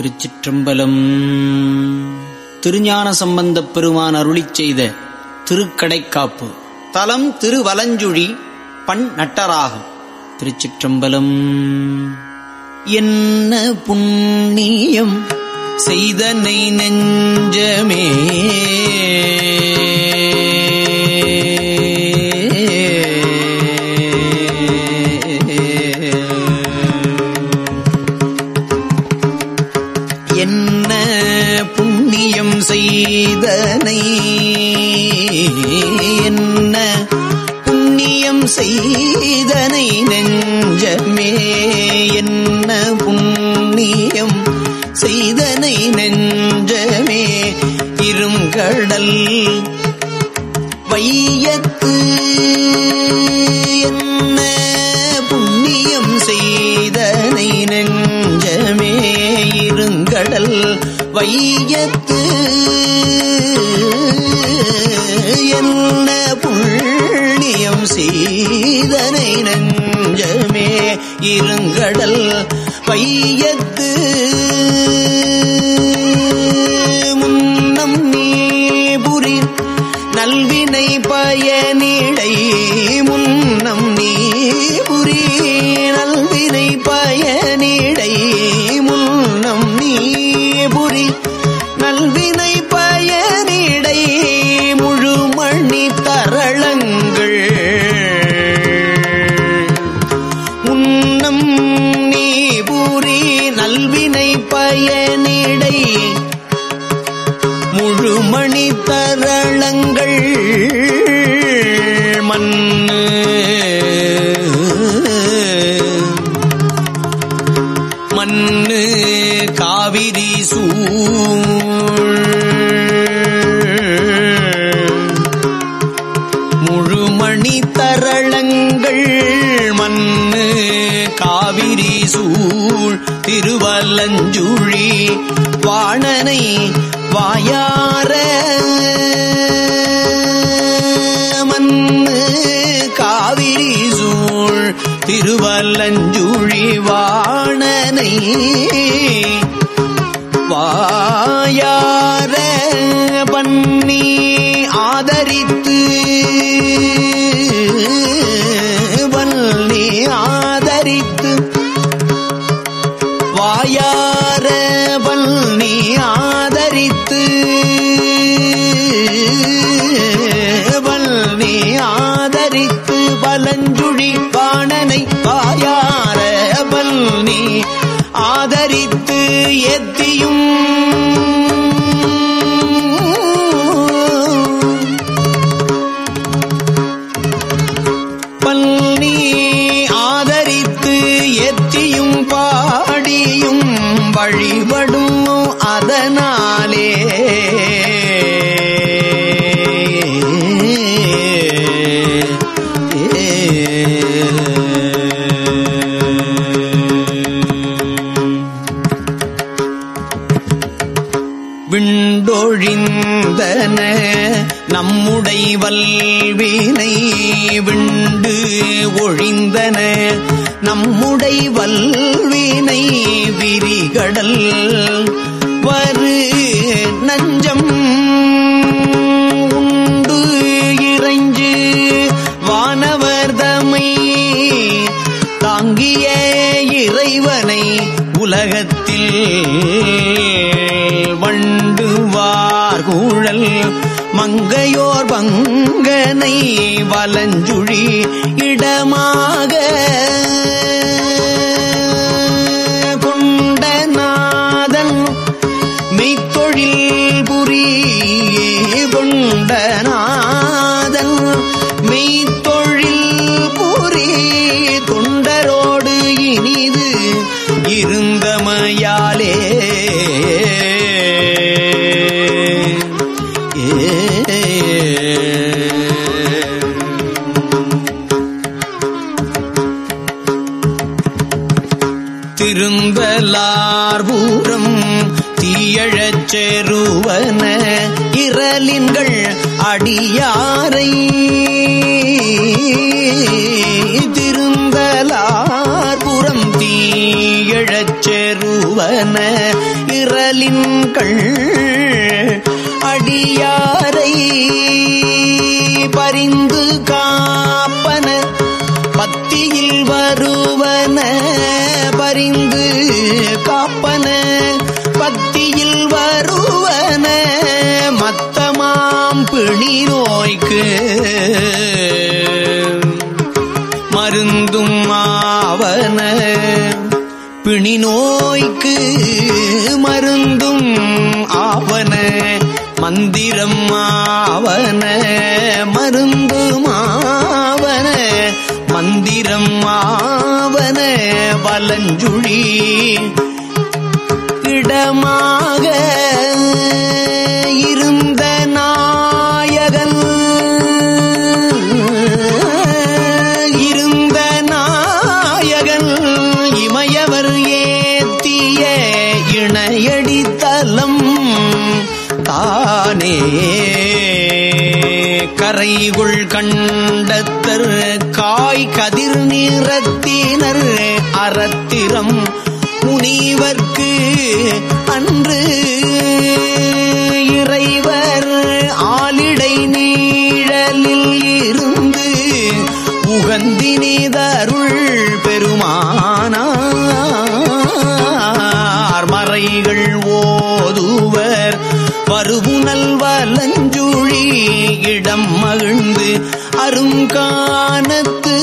திருச்சிற்றம்பலம். திருஞான சம்பந்தப் பெருமான் அருளிச் செய்த திருக்கடைக்காப்பு. தலம் திருவலஞ்சுழி பண் நட்டராகும். திருச்சிற்றம்பலம். என்ன புண்ணியம் செய்தனை நெஞ்சமே. செய்தனை நெஞ்சமே என்ன புண்ணியம்? செய்தனை நெஞ்சமே இருங்கடல் வையத்து என்ன புண்ணியம்? செய்தனை நெஞ்சமே இருங்கடல் வையத்து செய்தனை நெஞ்சமே இருங்கடல் பையத்து. முன்னம் நீபுரி நல்வினை பயனிடை. முன்னம் நீபுரி நல்வினை பயனிடை வாயார பண்ணி ஆதரித்து வள்ளி ஆதரித்து வாயார வள்ளி ஆதரித்து வழிபடும் அதனால் நம்முடை வல்வினை விரிகடல் வரு நஞ்சம் உண்டு இறைஞ்சு வானவர்தமை தாங்கிய இறைவனை உலகத்தில் வண்டுவார் கூழல் மங்கையோர் பங்கனை வலஞ்சுழி இடமாக திருந்தலார்பூரம் தீயழச் செருவன இரலின்கள் அடியாரை. திருந்தலார்புறம் தீயழச் செருவன இரலின்கள் அடியாரை. பரிந்து கா பரிந்து காப்பன பத்தியில் வருவன மத்தமாம் பிணி நோய்க்கு மருந்தும் ஆவன பிணி நோய்க்கு மருந்தும் ஆவன மந்திரம் ஆவன மருந்துமாவன மந்திரம் மாவன வலஞ்சுழி இடமாக இருந்த நாயகன். இருந்த நாயகன் இமயவர் ஏத்திய இணையடித்தலம் தானே. கரைகுள் கண்டத்தர் காய் கதிர் நீரத்தினர் அறத்திரம் முனிவர்க்கு அன்று இறைவர் ஆலிடை நீழலில் இருந்து உகந்தினிதருள் பெருமானார். மறைகள் ஓதுவர் பருவுனல் வலஞ்சுழி இடம் மகிழ்ந்து அருங்கானத்து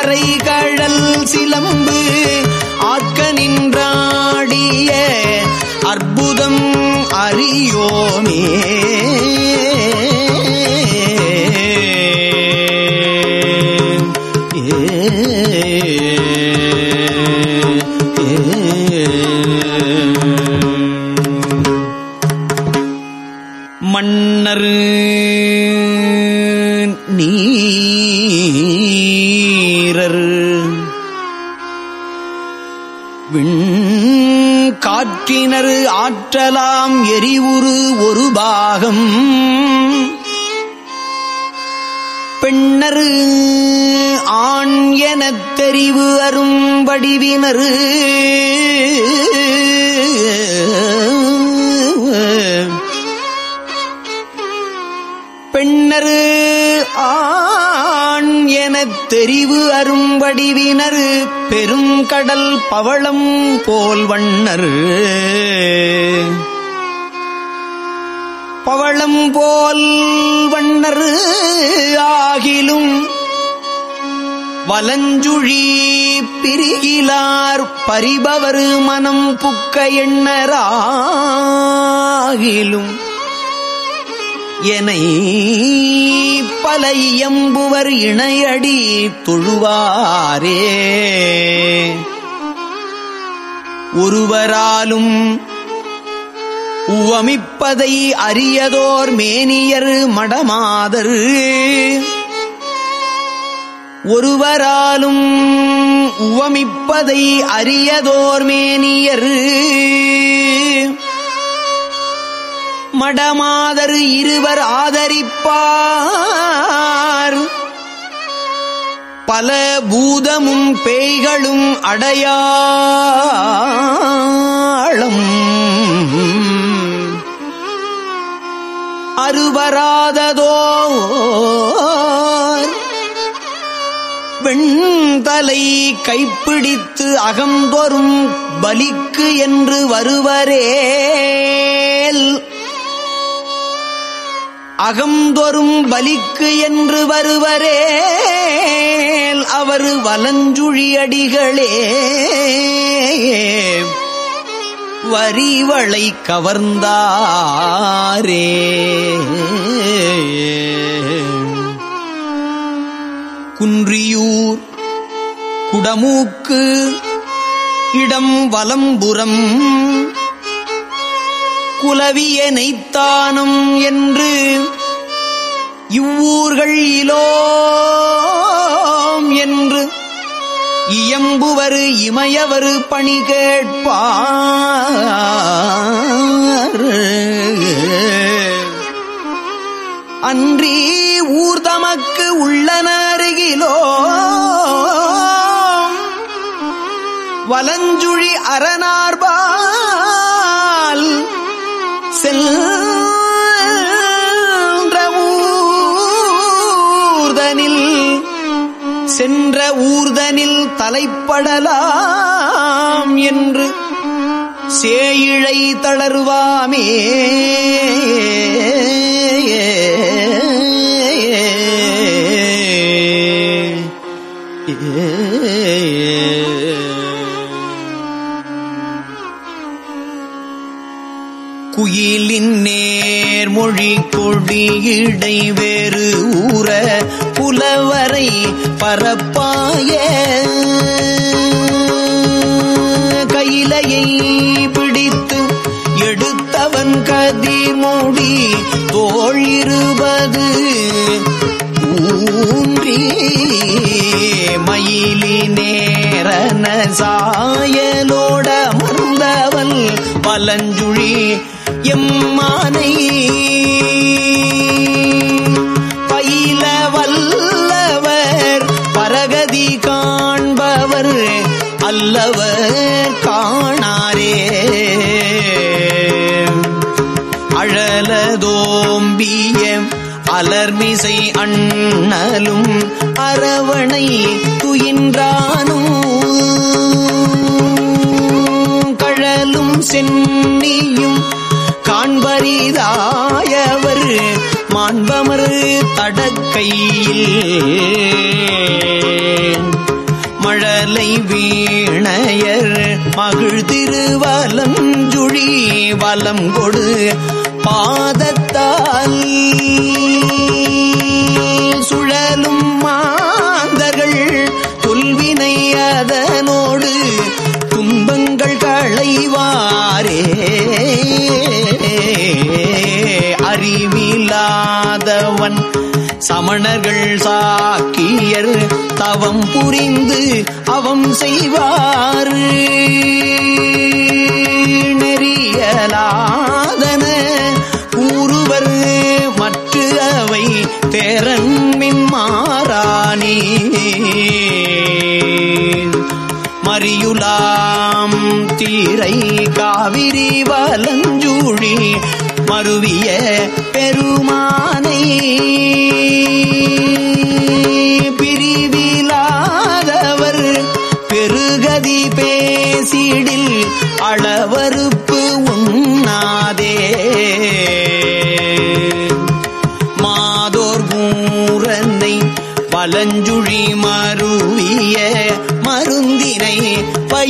அரைகழல் சிலம்பு ஆக்க நின்றாடிய அற்புதம் அறியோமே. ஏ. ஆற்றலாம் எரிவுரு ஒரு பாகம். பெண்ணரு ஆண் எனத் தெரிவு அரும் வடிவினர். பெண்ணரு ஆண் எனத் தெரிவு அரும் வடிவினர். பெருங்கடல் பவளம் போல் வண்ணர் பவளம் போல் வண்ணர் ஆகிலும் வலஞ்சுழி பிரிகிலார் பரிபவர் மனம் புக்க எண்ணராகிலும் எனை பல இயம்புவர் இணையடி தொழுவாரே. ஒருவராலும் உவமிப்பதை அறியதோர் மேனியர் மடமாதர். ஒருவராலும் உவமிப்பதை அறியதோர் மேனியர். மடமாதரு இருவர் ஆதரிப்பார். பல பூதமும் பேய்களும் அடையாளம். அருவராததோ வெண்தலை கைப்பிடித்து அகந்தொரும் பலிக்கு என்று வருவரேல். அகந்தொரும் பலிக்கு என்று வருவரே அவர் வலஞ்சுழியடிகளே வரிவளை கவர்ந்தாரே. குன்றியூர் குடமூக்கு இடம் வலம்புறம் குலவிய என்று இவ்வூர்கள் இலோம் என்று இயம்புவரு இமயவரு பணி கேட்பார். அன்றி ஊர் தமக்கு உள்ளன அருகிலோ வலஞ்சுழி அரணார்ப சென்ற ஊர்தனில் தலைப்படலாம் என்று சேயிழை தளர்வாமே. குயிலின் நேர்மொழி கொடியிடை வேறு ஊற பரப்பாய. கையிலையை பிடித்து எடுத்தவன் கதி மூடி தோல் இருபது. ஊன்றி மயிலி நேரன சாயலோட மருந்தவன் பலஞ்சுழி எம்மானை. அண்ணலும் அரவணை துயின்றானும். கழலும் சென்னியும் காண்பரிதாயவர் மாண்பமர் தடக்கையில். மழலை வீணையர் மகிழ்திருவலஞ்சுழி வலம் கொடு பாதத்தால். சுழலும் மாந்தர்கள் தொல்வினை அதனோடு துன்பங்கள் களைவாரே. அறிவில்லாதவன் சமணர்கள் சாக்கியர் தவம் புரிந்து அவம் செய்வார் நெறியலாதன கூறுவர் மற்ற அவை தேரன் மின்மாறானே மறியுலாம் தீரை காவிரி வலஞ்சூழி மருவிய பெருமானை.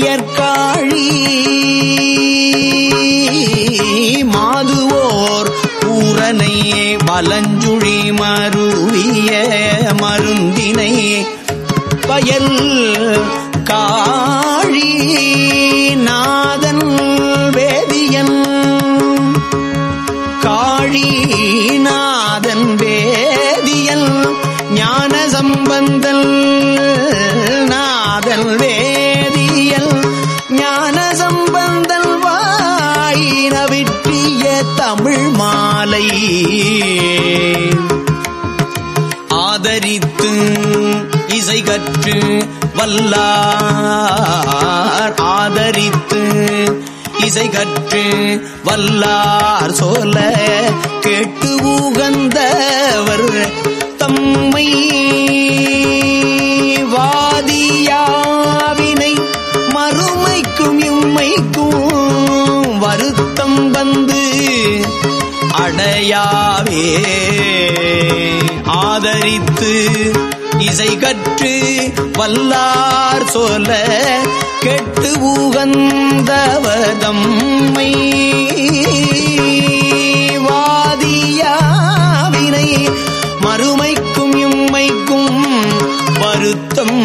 பயற்காழி மாதுவோர் பூரனை வலஞ்சுழி மருவிய மருந்தினை பயல் காழி. நான் இசை வல்லார் ஆதரித்து இசை கற்று வல்லார் சொல்ல கேட்டு உகந்தவர் தம்மை வாதியாவினை மறுமைக்கும் இம்மைக்கும் வருத்தம் வந்து அடையாவே ஆதரித்து இசை கற்று வல்லார் சொல்ல கெட்டு உகந்தவதம்மை வாதியாவினை மறுமைக்கும் இம்மைக்கும் வருத்தம்